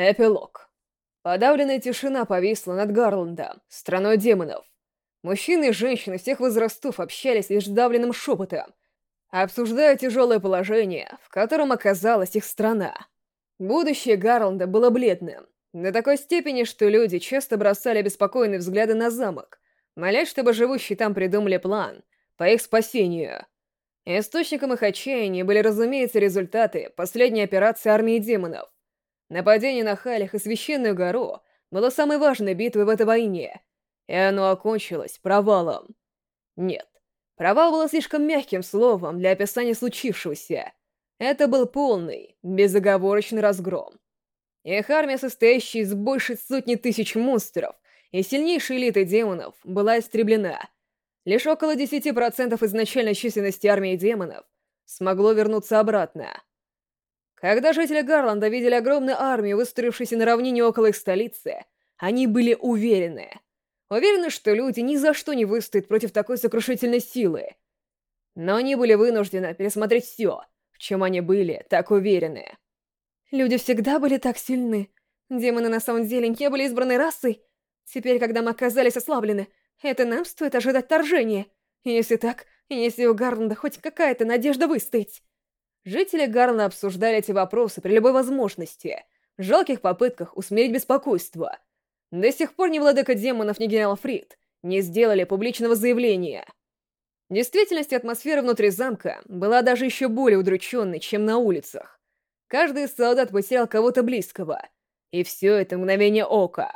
Эпилог. Подавленная тишина повисла над Гарландом, страной демонов. Мужчины и женщины всех возрастов общались лишь давленным шепотом, обсуждая тяжелое положение, в котором оказалась их страна. Будущее Гарланда было бледным, до такой степени, что люди часто бросали беспокойные взгляды на замок, молясь, чтобы живущие там придумали план по их спасению. Источником их отчаяния были, разумеется, результаты последней операции армии демонов. Нападение на Халях и Священную гору было самой важной битвой в этой войне, и оно окончилось провалом. Нет, провал было слишком мягким словом для описания случившегося. Это был полный, безоговорочный разгром. Их армия, состоящая из больше сотни тысяч монстров и сильнейшей элиты демонов, была истреблена. Лишь около 10% изначальной численности армии демонов смогло вернуться обратно. Когда жители Гарланда видели огромную армию, выстроившуюся на равнине около их столицы, они были уверены. Уверены, что люди ни за что не выстоят против такой сокрушительной силы. Но они были вынуждены пересмотреть все, в чем они были так уверены. Люди всегда были так сильны. Демоны на самом деле не были избранной расой. Теперь, когда мы оказались ослаблены, это нам стоит ожидать вторжения. Если так, если у Гарланда хоть какая-то надежда выстоять. Жители Гарна обсуждали эти вопросы при любой возможности, в жалких попытках усмирить беспокойство. До сих пор ни владыка демонов, ни генерал Фрид не сделали публичного заявления. В действительности атмосфера внутри замка была даже еще более удрученной, чем на улицах. Каждый из солдат потерял кого-то близкого, и все это мгновение ока.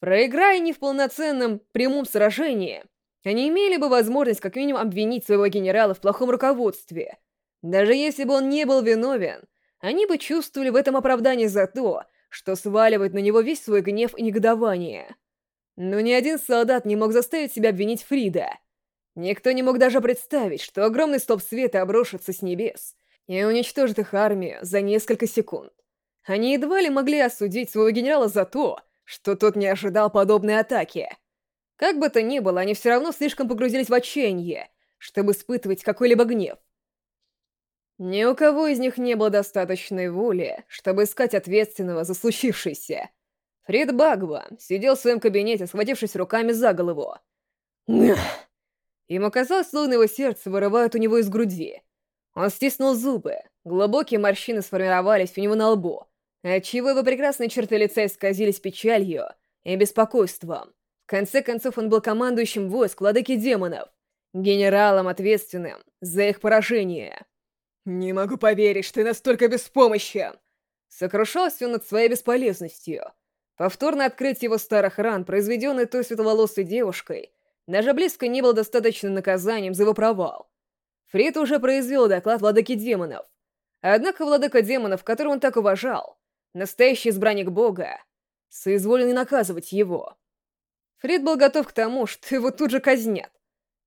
Проиграя не в полноценном прямом сражении, они имели бы возможность как минимум обвинить своего генерала в плохом руководстве. Даже если бы он не был виновен, они бы чувствовали в этом оправдание за то, что сваливают на него весь свой гнев и негодование. Но ни один солдат не мог заставить себя обвинить Фрида. Никто не мог даже представить, что огромный стоп света обрушится с небес и уничтожит их армию за несколько секунд. Они едва ли могли осудить своего генерала за то, что тот не ожидал подобной атаки — как бы то ни было, они все равно слишком погрузились в отчаяние, чтобы испытывать какой-либо гнев. Ни у кого из них не было достаточной воли, чтобы искать ответственного за случившееся. Фрид Багва сидел в своем кабинете, схватившись руками за голову. Ему казалось, словно его сердце вырывают у него из груди. Он стиснул зубы, глубокие морщины сформировались у него на лбу, отчего его прекрасные черты лица исказились печалью и беспокойством конце концов, он был командующим войск владыки демонов, генералом, ответственным за их поражение. «Не могу поверить, что ты настолько беспомощен!» Сокрушался он над своей бесполезностью. Повторное открытие его старых ран, произведенное той светловолосой девушкой, даже близко не было достаточным наказанием за его провал. Фрид уже произвел доклад владыки демонов. Однако владыка демонов, которого он так уважал, настоящий избранник бога, соизволен наказывать его. Фрид был готов к тому, что его тут же казнят.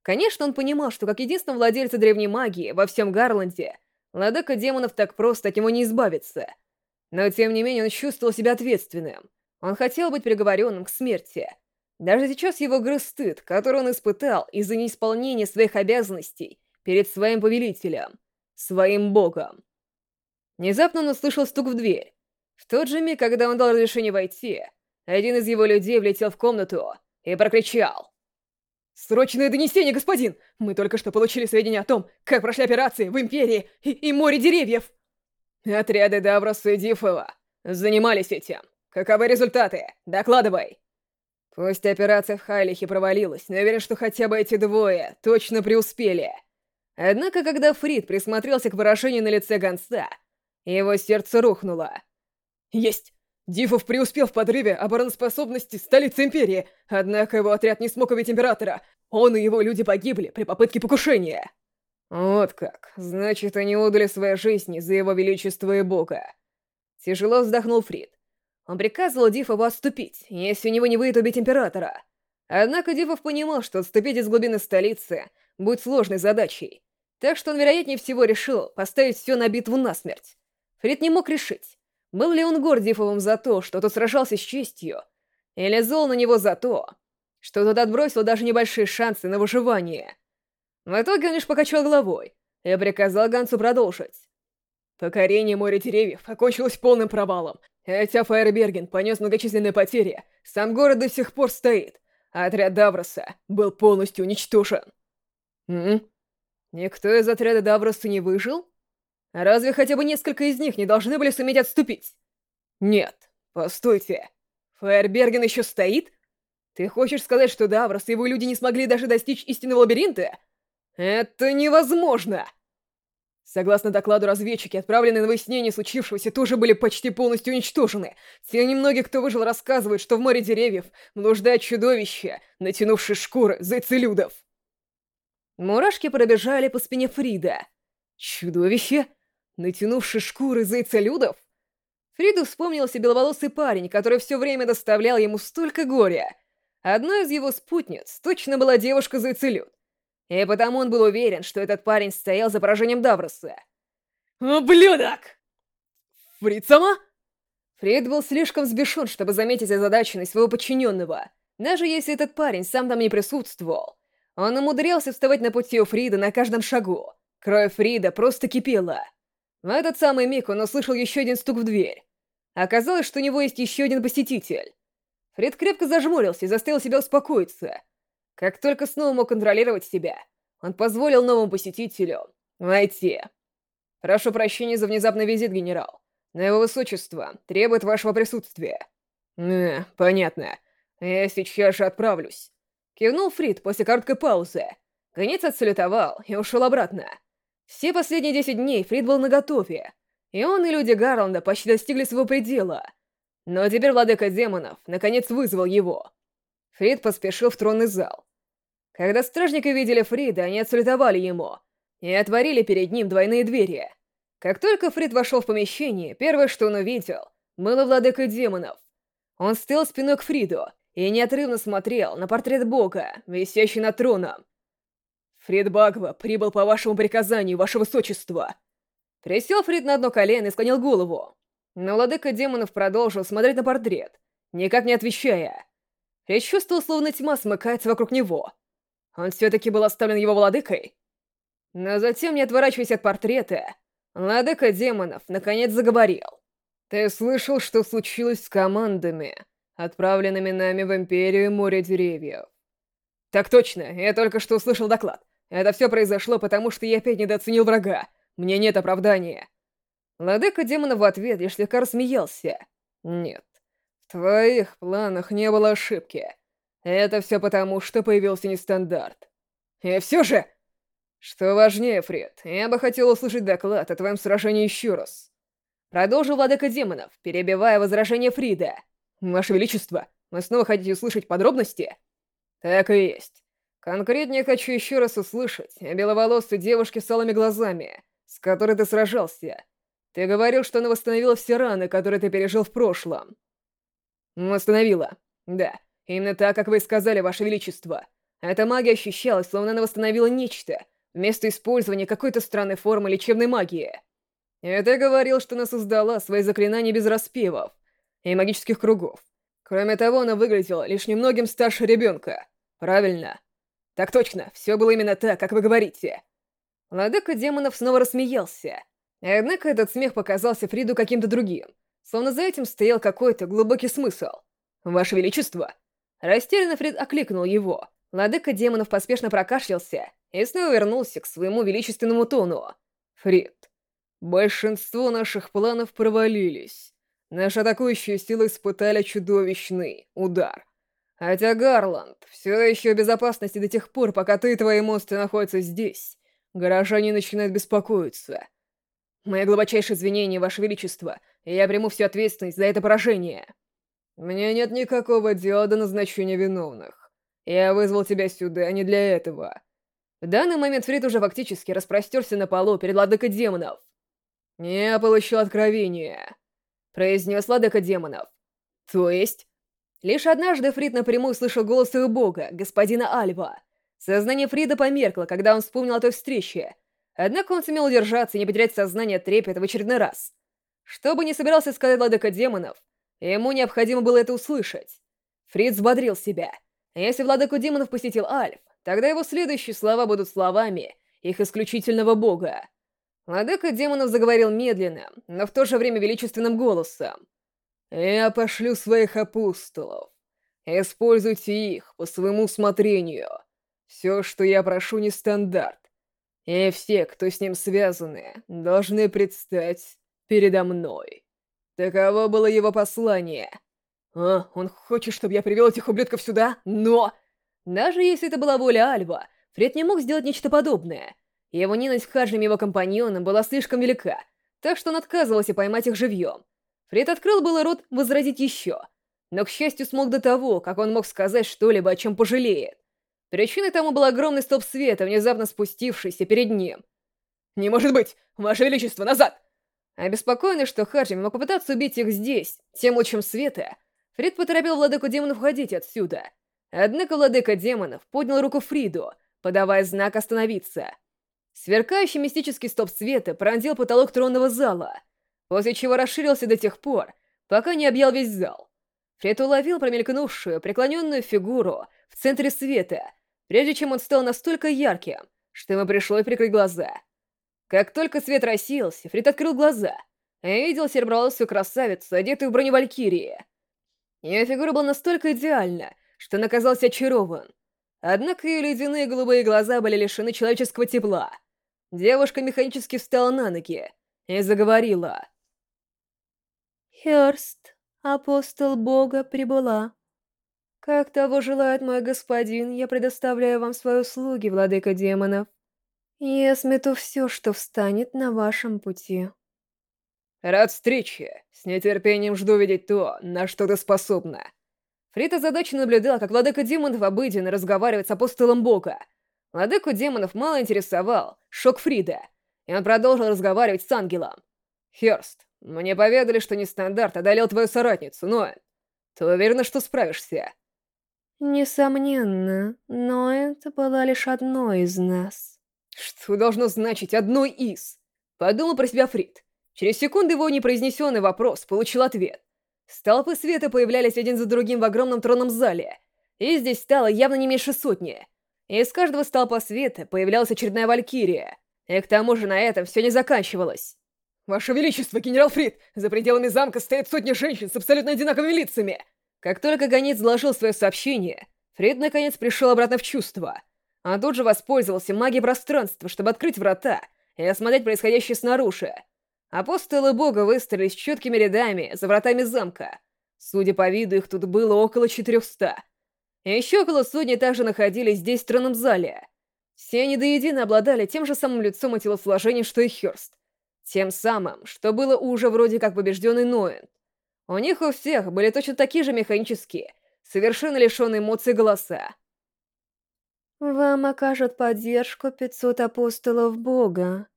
Конечно, он понимал, что как единственный владелец древней магии во всем Гарланде, владыка демонов так просто от него не избавится. Но тем не менее он чувствовал себя ответственным. Он хотел быть приговоренным к смерти. Даже сейчас его грыз стыд, который он испытал из-за неисполнения своих обязанностей перед своим повелителем, своим богом. Внезапно он услышал стук в дверь. В тот же миг, когда он дал разрешение войти, один из его людей влетел в комнату и прокричал. «Срочное донесение, господин! Мы только что получили сведения о том, как прошли операции в Империи и, и море деревьев!» «Отряды Давроса и Дифова занимались этим. Каковы результаты? Докладывай!» Пусть операция в Хайлихе провалилась, но уверен, что хотя бы эти двое точно преуспели. Однако, когда Фрид присмотрелся к выражению на лице гонца, его сердце рухнуло. «Есть! Дифов преуспел в подрыве обороноспособности столицы Империи, однако его отряд не смог убить Императора. Он и его люди погибли при попытке покушения. Вот как. Значит, они отдали свои жизни за его величество и бога. Тяжело вздохнул Фрид. Он приказывал Дифову отступить, если у него не выйдет убить Императора. Однако Дифов понимал, что отступить из глубины столицы будет сложной задачей. Так что он, вероятнее всего, решил поставить все на битву насмерть. Фрид не мог решить, был ли он Гордиевым за то, что тот сражался с честью, или зол на него за то, что тот отбросил даже небольшие шансы на выживание? В итоге он лишь покачал головой и приказал Гансу продолжить. Покорение моря деревьев окончилось полным провалом. Хотя Фаерберген понес многочисленные потери, сам город до сих пор стоит, а отряд Давроса был полностью уничтожен. М? Никто из отряда Давроса не выжил? Разве хотя бы несколько из них не должны были суметь отступить? Нет, постойте. Фаерберген еще стоит? Ты хочешь сказать, что Даврос и его люди не смогли даже достичь истинного лабиринта? Это невозможно! Согласно докладу, разведчики, отправленные на выяснение случившегося, тоже были почти полностью уничтожены. Те немногие, кто выжил, рассказывают, что в море деревьев блуждает чудовище, натянувшее шкуры зайцелюдов. Мурашки пробежали по спине Фрида. Чудовище? Натянувшее шкуры зайцелюдов? Фриду вспомнился беловолосый парень, который все время доставлял ему столько горя. Одной из его спутниц точно была девушка-зайцелюд. И потому он был уверен, что этот парень стоял за поражением Давроса. «Ублюдок!» «Фрид сама?» Фрид был слишком взбешен, чтобы заметить озадаченность своего подчиненного, даже если этот парень сам там не присутствовал. Он умудрялся вставать на пути у Фрида на каждом шагу. Кровь Фрида просто кипела. В этот самый миг он услышал еще один стук в дверь. Оказалось, что у него есть еще один посетитель. Фрид крепко зажмурился и заставил себя успокоиться — как только снова мог контролировать себя, он позволил новому посетителю войти. «Прошу прощения за внезапный визит, генерал, но его высочество требует вашего присутствия». «Э, понятно. Я сейчас же отправлюсь». Кивнул Фрид после короткой паузы. Конец отсалютовал и ушел обратно. Все последние десять дней Фрид был наготове, и он и люди Гарланда почти достигли своего предела. Но теперь владыка демонов наконец вызвал его. Фрид поспешил в тронный зал. Когда стражники видели Фрида, они отсалютовали ему и отворили перед ним двойные двери. Как только Фрид вошел в помещение, первое, что он увидел, было владыка демонов. Он стоял спиной к Фриду и неотрывно смотрел на портрет бога, висящий над троном. «Фрид Багва прибыл по вашему приказанию, ваше высочество!» Присел Фрид на одно колено и склонил голову. Но владыка демонов продолжил смотреть на портрет, никак не отвечая. Я чувствовал, словно тьма смыкается вокруг него. Он все-таки был оставлен его владыкой? Но затем, не отворачиваясь от портрета, владыка демонов наконец заговорил. «Ты слышал, что случилось с командами, отправленными нами в Империю Море Деревьев?» «Так точно, я только что услышал доклад. Это все произошло, потому что я опять недооценил врага. Мне нет оправдания». Владыка демонов в ответ лишь слегка рассмеялся. «Нет, в твоих планах не было ошибки. Это все потому, что появился нестандарт. И все же... Что важнее, Фред, я бы хотел услышать доклад о твоем сражении еще раз. Продолжил владыка демонов, перебивая возражение Фрида. Ваше Величество, вы снова хотите услышать подробности? Так и есть. Конкретнее хочу еще раз услышать о беловолосой девушке с алыми глазами, с которой ты сражался. Ты говорил, что она восстановила все раны, которые ты пережил в прошлом. Восстановила. Да, именно так, как вы сказали, Ваше Величество. Эта магия ощущалась, словно она восстановила нечто, вместо использования какой-то странной формы лечебной магии. И ты говорил, что она создала свои заклинания без распевов и магических кругов. Кроме того, она выглядела лишь немногим старше ребенка. Правильно? Так точно, все было именно так, как вы говорите. Владыка демонов снова рассмеялся. Однако этот смех показался Фриду каким-то другим. Словно за этим стоял какой-то глубокий смысл. «Ваше Величество!» Растерянно Фрид окликнул его. Владыка демонов поспешно прокашлялся и снова вернулся к своему величественному тону. «Фрид, большинство наших планов провалились. Наши атакующие силы испытали чудовищный удар. Хотя Гарланд все еще безопасности до тех пор, пока ты и твои монстры находятся здесь, горожане начинают беспокоиться. Мои глубочайшие извинения, Ваше Величество, и я приму всю ответственность за это поражение. Мне нет никакого дела до назначения виновных. Я вызвал тебя сюда не для этого. В данный момент Фрид уже фактически распростерся на полу перед ладыкой демонов. «Я получил откровение», — произнес ладыка демонов. «То есть?» Лишь однажды Фрид напрямую слышал голос своего бога, господина Альва. Сознание Фрида померкло, когда он вспомнил о той встрече, Однако он сумел удержаться и не потерять сознание трепета в очередной раз. Что бы ни собирался сказать владыка демонов, ему необходимо было это услышать. Фриц бодрил себя. Если владыку демонов посетил Альф, тогда его следующие слова будут словами их исключительного бога. Владыка демонов заговорил медленно, но в то же время величественным голосом. «Я пошлю своих апостолов. Используйте их по своему усмотрению. Все, что я прошу, не стандарт. И все, кто с ним связаны, должны предстать передо мной. Таково было его послание. А, он хочет, чтобы я привел этих ублюдков сюда, но... Даже если это была воля Альва, Фред не мог сделать нечто подобное. Его ненависть к и его компаньонам была слишком велика, так что он отказывался поймать их живьем. Фред открыл было рот возразить еще, но, к счастью, смог до того, как он мог сказать что-либо, о чем пожалеет. Причиной тому был огромный столб света, внезапно спустившийся перед ним. «Не может быть! Ваше Величество, назад!» Обеспокоенный, что Хаджими мог попытаться убить их здесь, тем лучом света, Фрид поторопил владыку демонов уходить отсюда. Однако владыка демонов поднял руку Фриду, подавая знак остановиться. Сверкающий мистический стоп света пронзил потолок тронного зала, после чего расширился до тех пор, пока не объял весь зал. Фред уловил промелькнувшую, преклоненную фигуру в центре света, прежде чем он стал настолько ярким, что ему пришлось прикрыть глаза. Как только свет рассеялся, Фрид открыл глаза и видел сереброволосую красавицу, одетую в броню Валькирии. Ее фигура была настолько идеальна, что он оказался очарован. Однако ее ледяные голубые глаза были лишены человеческого тепла. Девушка механически встала на ноги и заговорила. «Херст, апостол Бога, прибыла. Как того желает мой господин, я предоставляю вам свои услуги, владыка демонов. Я смету все, что встанет на вашем пути». «Рад встрече. С нетерпением жду видеть то, на что ты способна». Фрита задача наблюдала, как владыка демонов обыденно разговаривает с апостолом Бога. Владыку демонов мало интересовал шок Фрида, и он продолжил разговаривать с ангелом. «Херст, мне поведали, что нестандарт одолел твою соратницу, но... Ты уверена, что справишься?» «Несомненно, но это была лишь одной из нас». «Что должно значить «одной из»?» Подумал про себя Фрид. Через секунду его непроизнесенный вопрос получил ответ. Столпы света появлялись один за другим в огромном тронном зале, и здесь стало явно не меньше сотни. Из каждого столпа света появлялась очередная валькирия, и к тому же на этом все не заканчивалось. «Ваше Величество, генерал Фрид, за пределами замка стоят сотни женщин с абсолютно одинаковыми лицами!» Как только гонец заложил свое сообщение, Фрид наконец пришел обратно в чувство. Он тут же воспользовался магией пространства, чтобы открыть врата и осмотреть происходящее снаружи. Апостолы бога выстроились четкими рядами за вратами замка. Судя по виду, их тут было около четырехста. И еще около сотни также находились здесь в тронном зале. Все они до едино обладали тем же самым лицом и телосложением, что и Хёрст. Тем самым, что было уже вроде как побежденный Ноэн. У них у всех были точно такие же механические, совершенно лишенные эмоций голоса. «Вам окажут поддержку 500 апостолов Бога»,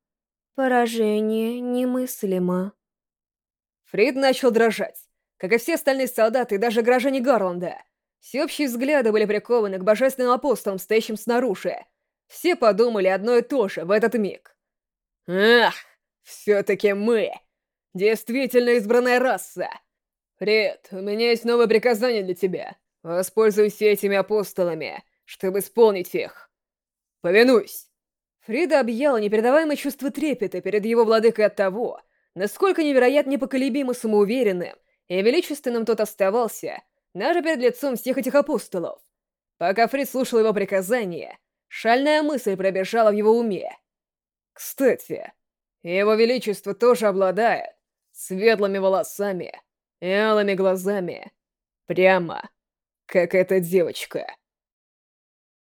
Поражение немыслимо. Фрид начал дрожать, как и все остальные солдаты и даже граждане Гарланда. Всеобщие взгляды были прикованы к божественным апостолам, стоящим снаружи. Все подумали одно и то же в этот миг. «Ах, все-таки мы! Действительно избранная раса! Фрид, у меня есть новое приказание для тебя. Воспользуйся этими апостолами, чтобы исполнить их. Повинуйся!» Фрида объяла непередаваемое чувство трепета перед его владыкой от того, насколько невероятно непоколебимо самоуверенным и величественным тот оставался, даже перед лицом всех этих апостолов. Пока Фрид слушал его приказания, шальная мысль пробежала в его уме. Кстати, его величество тоже обладает светлыми волосами и алыми глазами, прямо как эта девочка.